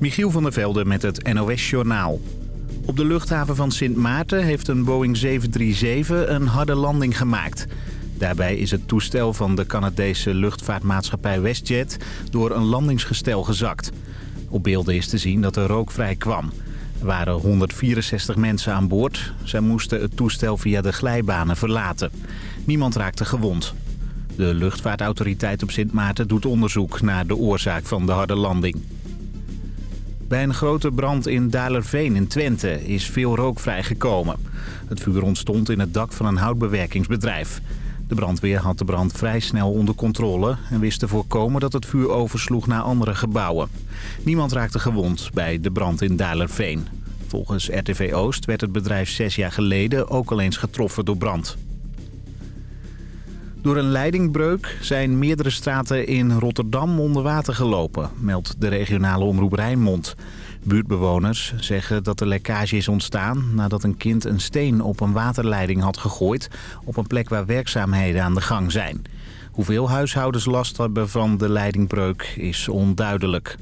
Michiel van der Velde met het NOS-journaal. Op de luchthaven van Sint Maarten heeft een Boeing 737 een harde landing gemaakt. Daarbij is het toestel van de Canadese luchtvaartmaatschappij WestJet door een landingsgestel gezakt. Op beelden is te zien dat er rook vrij kwam. Er waren 164 mensen aan boord. Zij moesten het toestel via de glijbanen verlaten. Niemand raakte gewond. De luchtvaartautoriteit op Sint Maarten doet onderzoek naar de oorzaak van de harde landing. Bij een grote brand in Dalerveen in Twente is veel rook vrijgekomen. Het vuur ontstond in het dak van een houtbewerkingsbedrijf. De brandweer had de brand vrij snel onder controle... en wist te voorkomen dat het vuur oversloeg naar andere gebouwen. Niemand raakte gewond bij de brand in Dalerveen. Volgens RTV Oost werd het bedrijf zes jaar geleden ook al eens getroffen door brand. Door een leidingbreuk zijn meerdere straten in Rotterdam onder water gelopen, meldt de regionale omroep Rijnmond. Buurtbewoners zeggen dat er lekkage is ontstaan nadat een kind een steen op een waterleiding had gegooid op een plek waar werkzaamheden aan de gang zijn. Hoeveel huishoudens last hebben van de leidingbreuk is onduidelijk.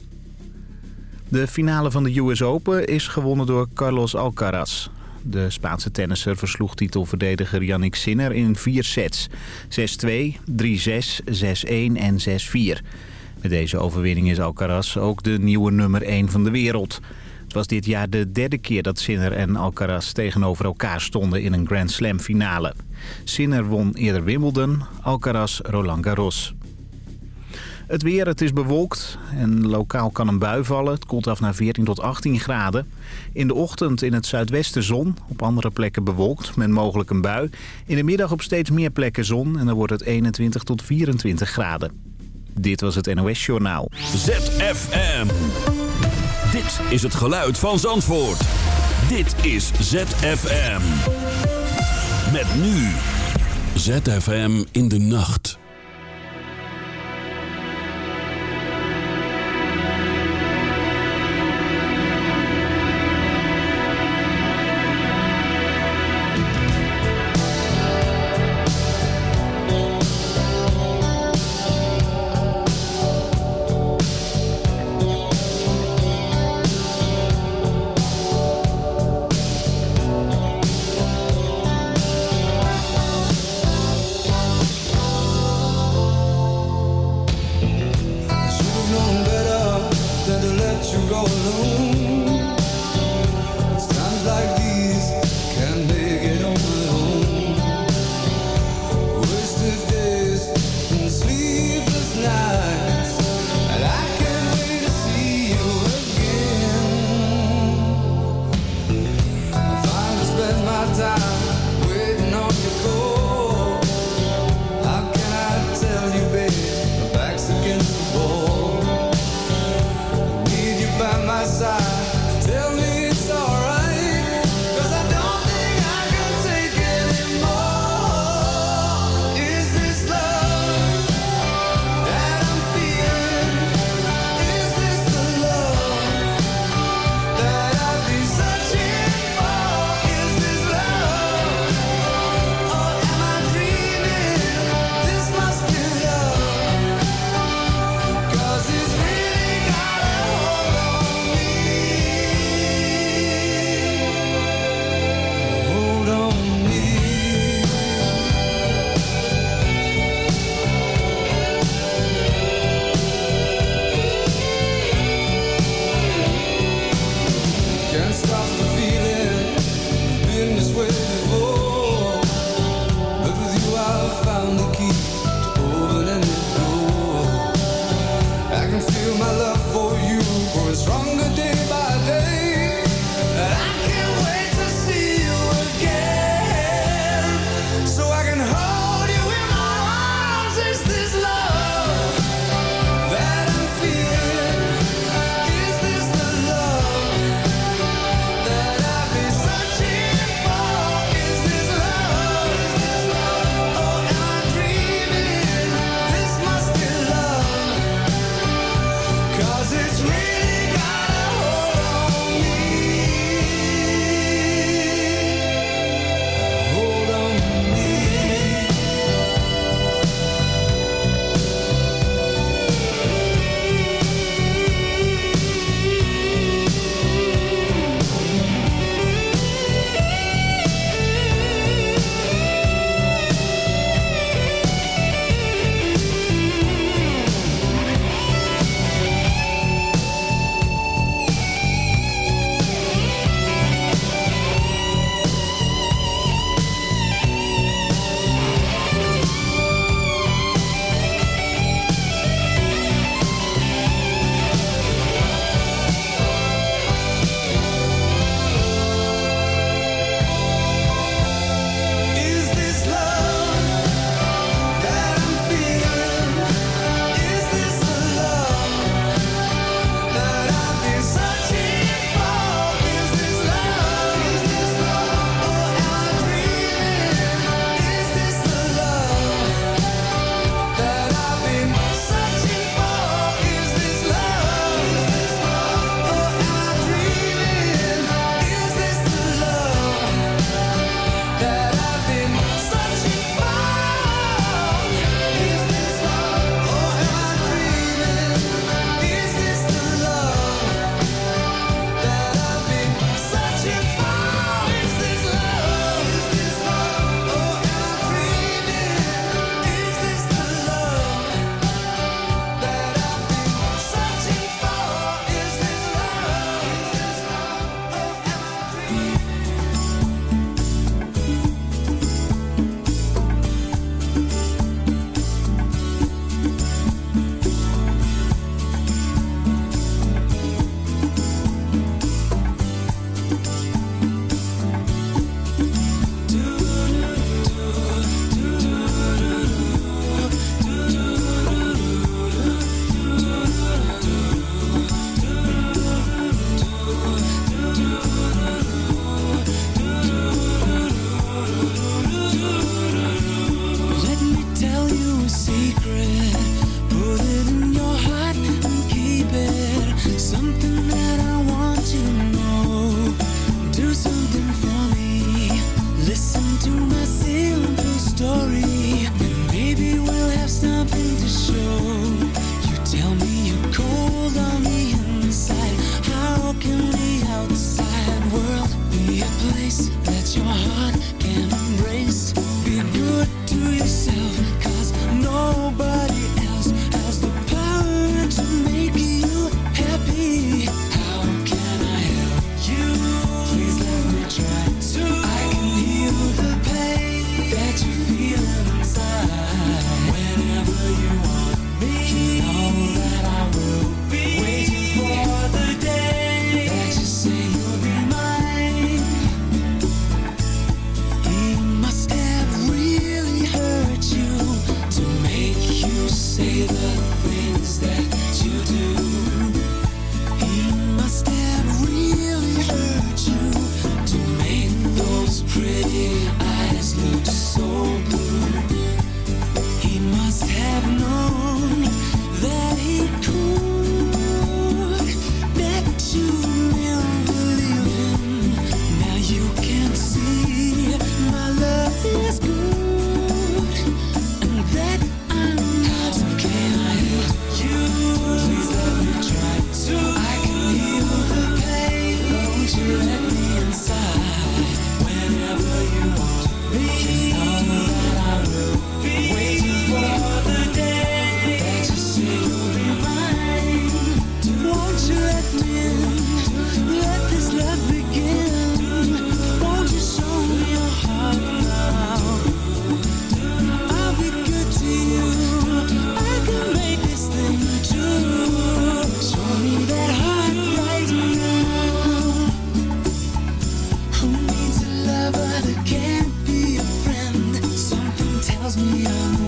De finale van de US Open is gewonnen door Carlos Alcaraz. De Spaanse tennisser versloeg titelverdediger Yannick Sinner in vier sets. 6-2, 3-6, 6-1 en 6-4. Met deze overwinning is Alcaraz ook de nieuwe nummer 1 van de wereld. Het was dit jaar de derde keer dat Sinner en Alcaraz tegenover elkaar stonden in een Grand Slam finale. Sinner won eerder Wimbledon, Alcaraz Roland Garros. Het weer, het is bewolkt en lokaal kan een bui vallen. Het koelt af naar 14 tot 18 graden. In de ochtend in het zuidwesten zon, op andere plekken bewolkt met mogelijk een bui. In de middag op steeds meer plekken zon en dan wordt het 21 tot 24 graden. Dit was het NOS Journaal. ZFM. Dit is het geluid van Zandvoort. Dit is ZFM. Met nu. ZFM in de nacht. mi amor.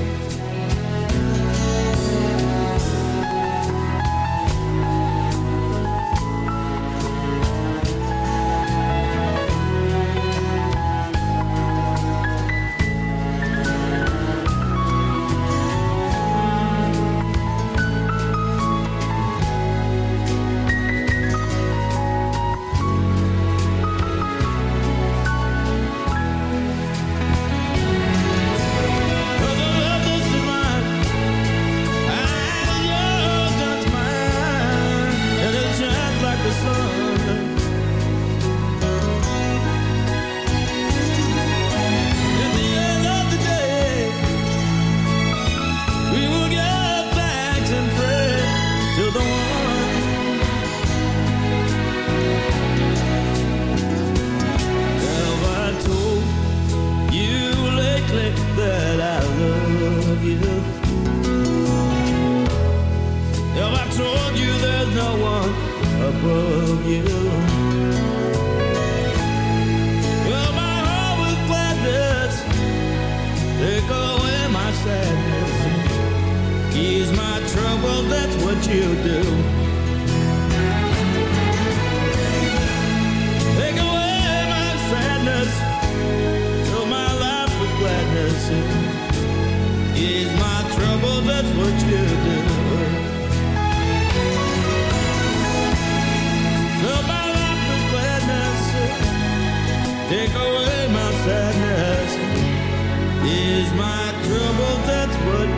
my trouble, that's what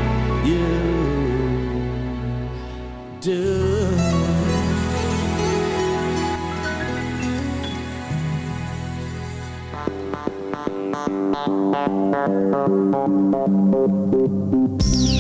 you do. Oops.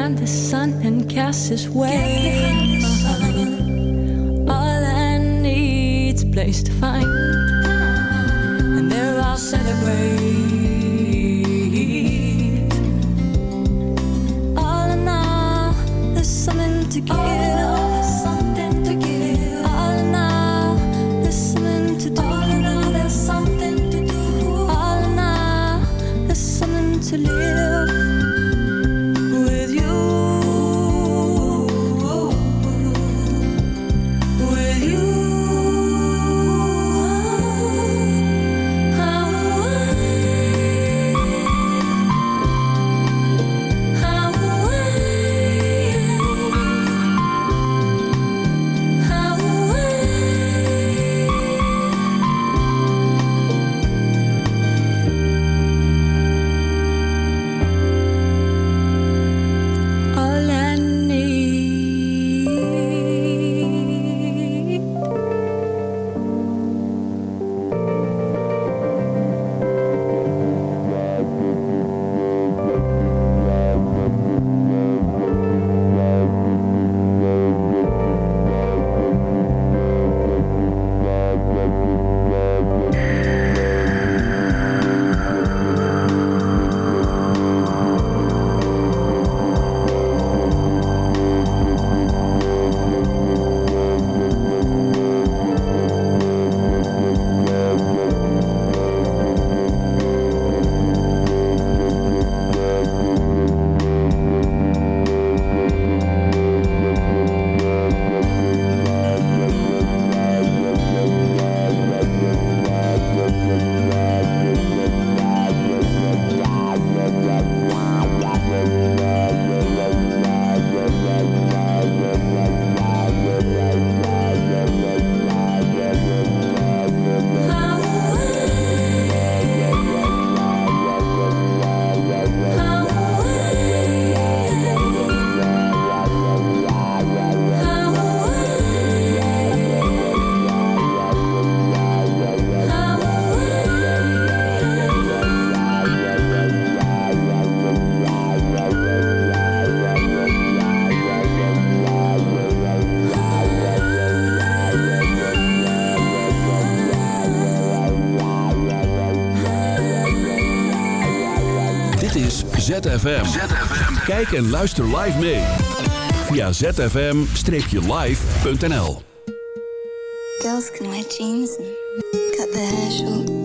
behind the sun and cast his way. All I need's place to find, and there I'll celebrate. All in all, there's something to give. Kijk en luister live mee via zfm-live.nl Girls can wear jeans and cut their hair short.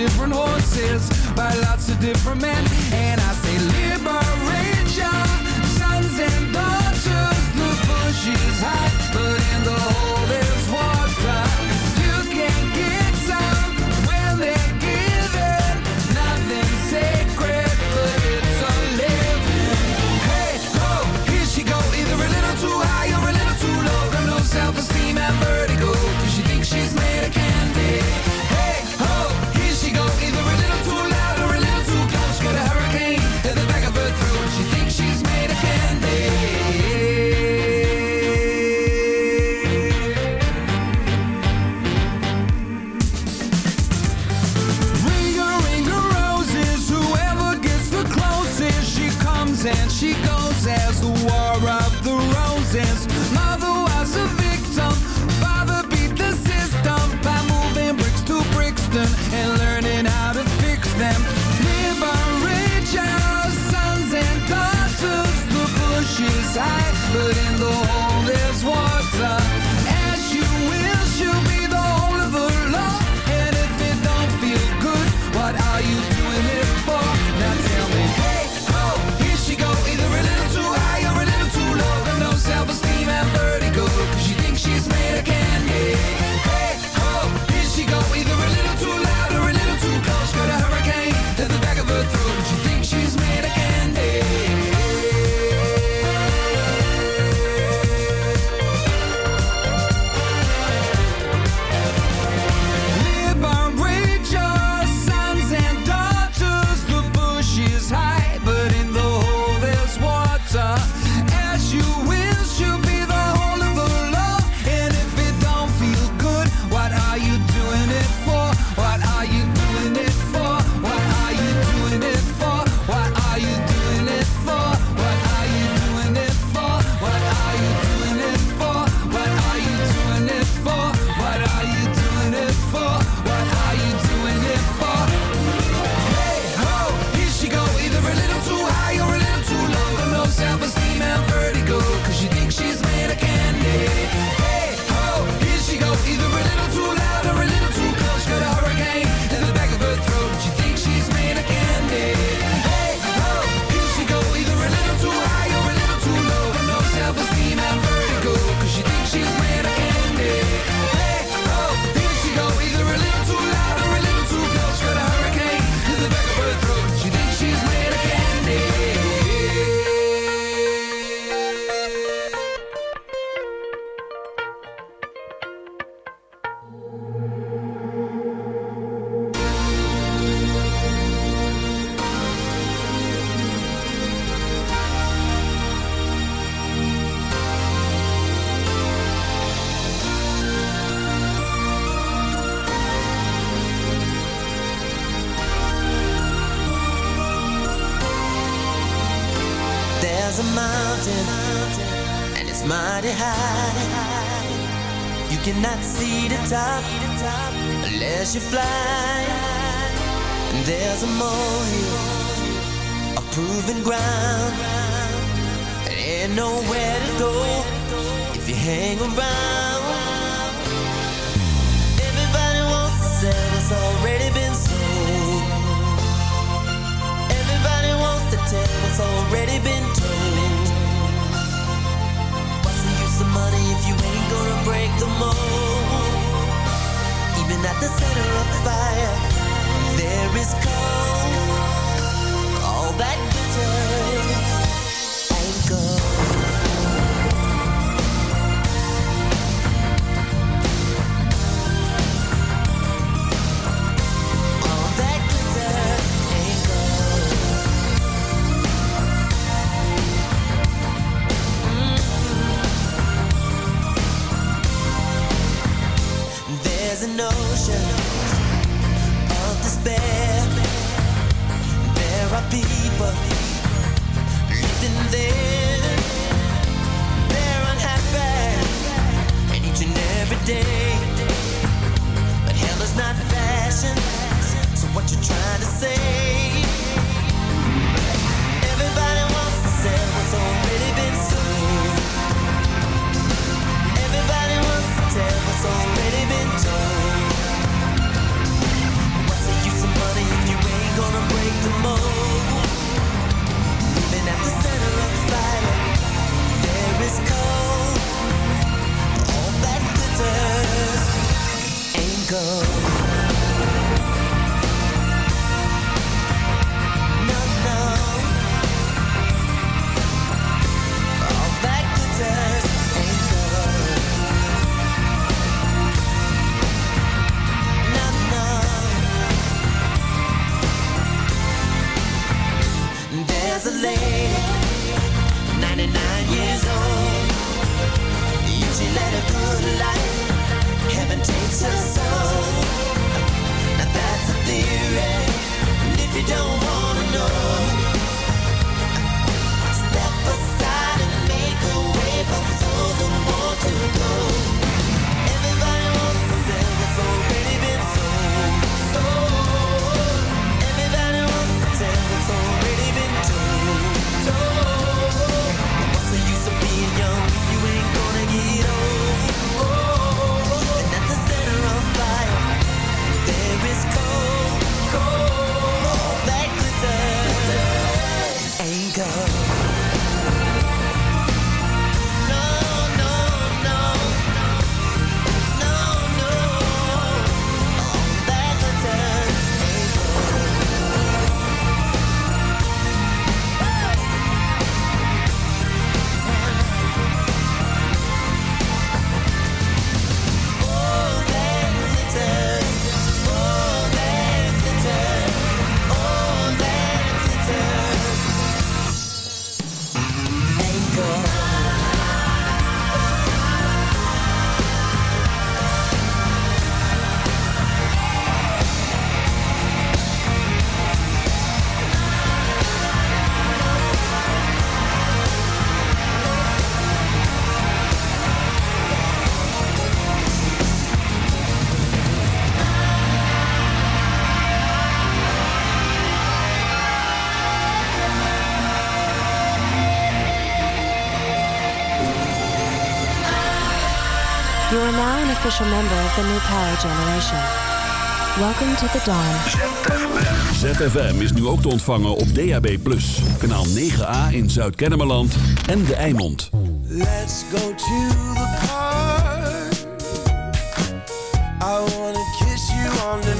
different horses by lots of different men. And I say, liberate. a good life. Heaven takes us soul. Now that's a theory. And if you don't want essential member of the new power generation. Welcome to the dawn. ZFM. Is nu ook te ontvangen op DAB+. Kanaal 9A in Zuid-Kennemerland en De Eimond. Let's go to the park. I wanna kiss you on the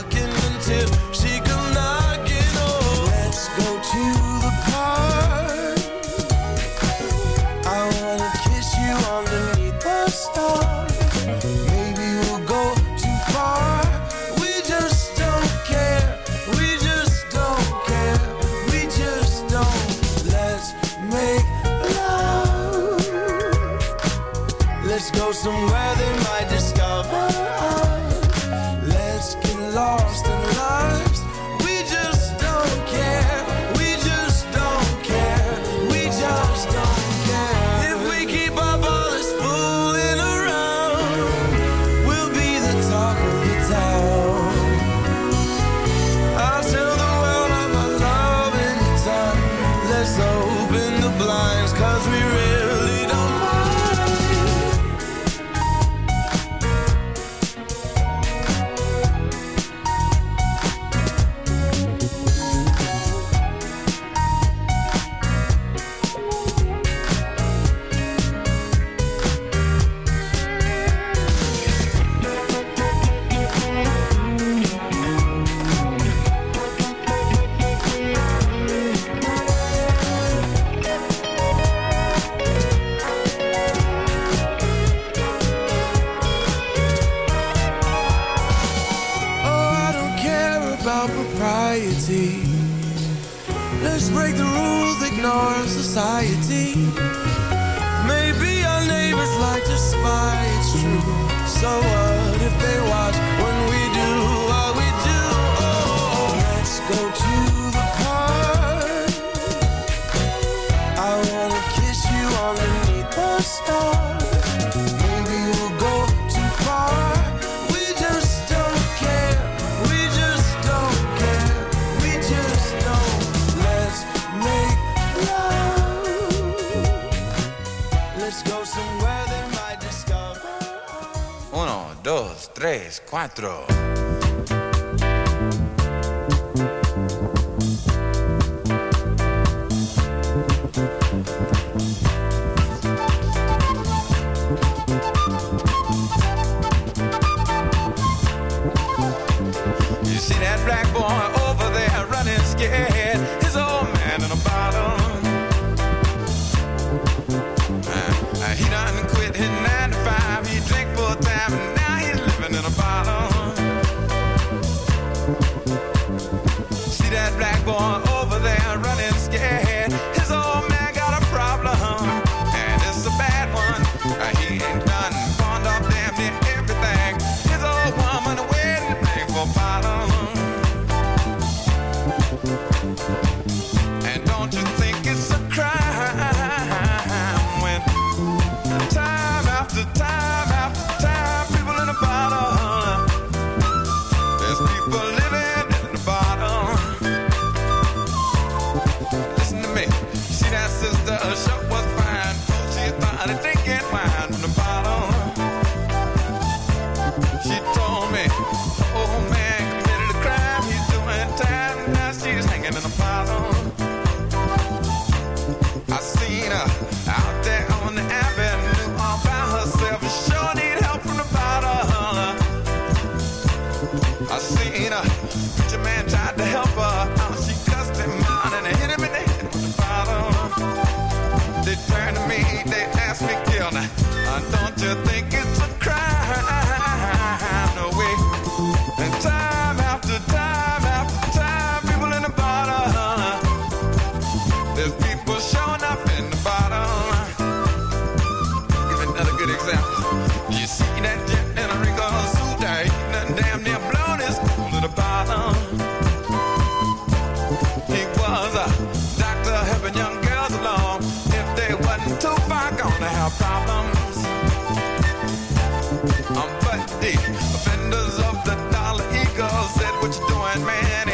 So cuatro. What you doing, man?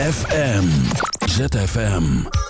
FM, ZFM.